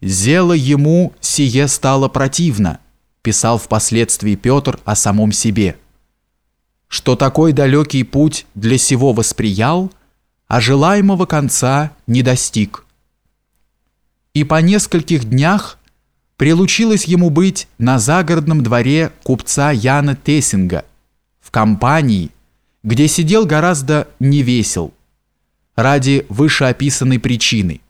«Зело ему сие стало противно», писал впоследствии Петр о самом себе, что такой далекий путь для сего восприял, а желаемого конца не достиг. И по нескольких днях прилучилось ему быть на загородном дворе купца Яна Тессинга, в компании, где сидел гораздо невесел, ради вышеописанной причины –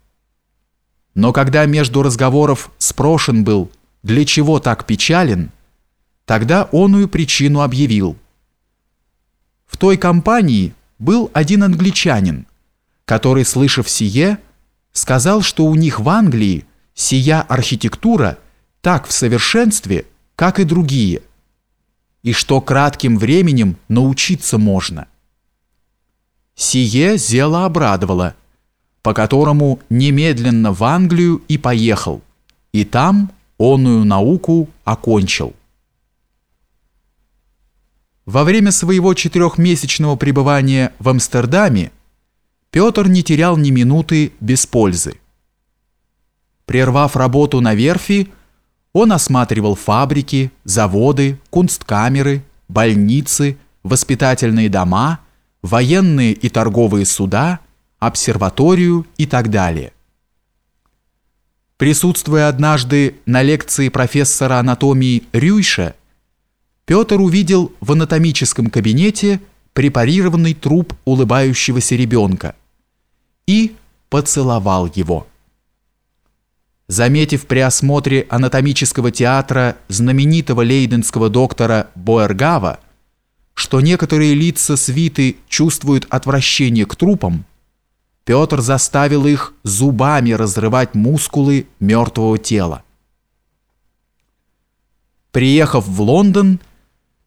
но когда между разговоров спрошен был, для чего так печален, тогда оную причину объявил. В той компании был один англичанин, который, слышав сие, сказал, что у них в Англии сия архитектура так в совершенстве, как и другие, и что кратким временем научиться можно. Сие зело обрадовало – по которому немедленно в Англию и поехал, и там оную науку окончил. Во время своего четырехмесячного пребывания в Амстердаме Петр не терял ни минуты без пользы. Прервав работу на верфи, он осматривал фабрики, заводы, кунсткамеры, больницы, воспитательные дома, военные и торговые суда – обсерваторию и так далее. Присутствуя однажды на лекции профессора анатомии Рюйша, Петр увидел в анатомическом кабинете препарированный труп улыбающегося ребенка и поцеловал его. Заметив при осмотре анатомического театра знаменитого лейденского доктора Боергава, что некоторые лица свиты чувствуют отвращение к трупам, Петр заставил их зубами разрывать мускулы мертвого тела. Приехав в Лондон,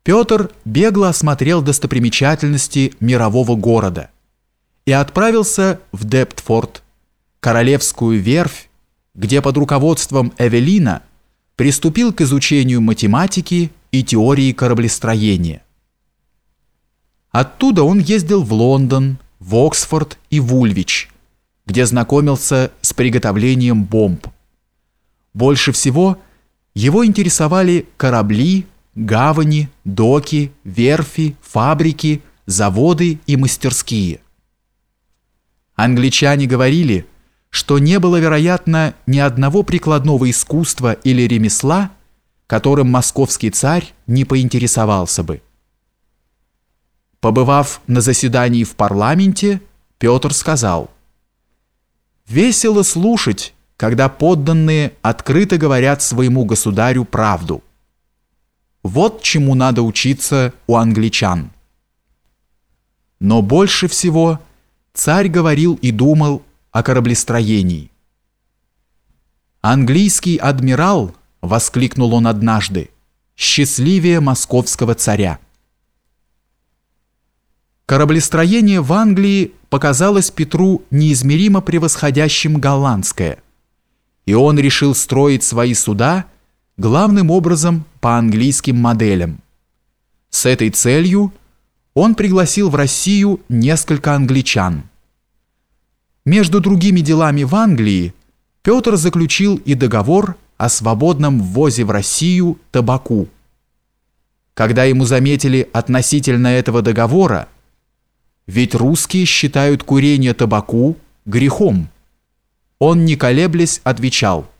Петр бегло осмотрел достопримечательности мирового города и отправился в Дептфорд, королевскую верфь, где под руководством Эвелина приступил к изучению математики и теории кораблестроения. Оттуда он ездил в Лондон, в Оксфорд и в Ульвич, где знакомился с приготовлением бомб. Больше всего его интересовали корабли, гавани, доки, верфи, фабрики, заводы и мастерские. Англичане говорили, что не было, вероятно, ни одного прикладного искусства или ремесла, которым московский царь не поинтересовался бы. Побывав на заседании в парламенте, Петр сказал, «Весело слушать, когда подданные открыто говорят своему государю правду. Вот чему надо учиться у англичан». Но больше всего царь говорил и думал о кораблестроении. «Английский адмирал», — воскликнул он однажды, — «счастливее московского царя». Кораблестроение в Англии показалось Петру неизмеримо превосходящим голландское, и он решил строить свои суда главным образом по английским моделям. С этой целью он пригласил в Россию несколько англичан. Между другими делами в Англии Петр заключил и договор о свободном ввозе в Россию табаку. Когда ему заметили относительно этого договора, ведь русские считают курение табаку грехом. Он, не колеблясь, отвечал,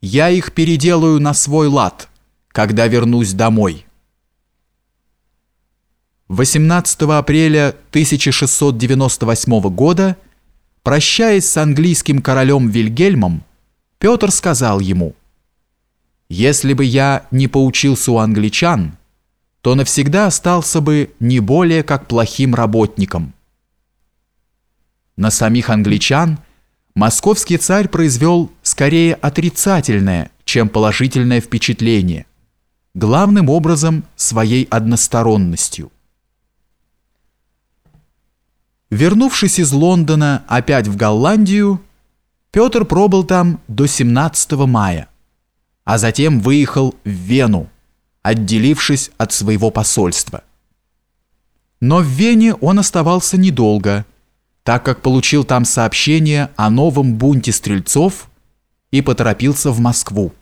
«Я их переделаю на свой лад, когда вернусь домой». 18 апреля 1698 года, прощаясь с английским королем Вильгельмом, Петр сказал ему, «Если бы я не поучился у англичан, то навсегда остался бы не более как плохим работником. На самих англичан московский царь произвел скорее отрицательное, чем положительное впечатление, главным образом своей односторонностью. Вернувшись из Лондона опять в Голландию, Петр пробыл там до 17 мая, а затем выехал в Вену, отделившись от своего посольства. Но в Вене он оставался недолго, так как получил там сообщение о новом бунте стрельцов и поторопился в Москву.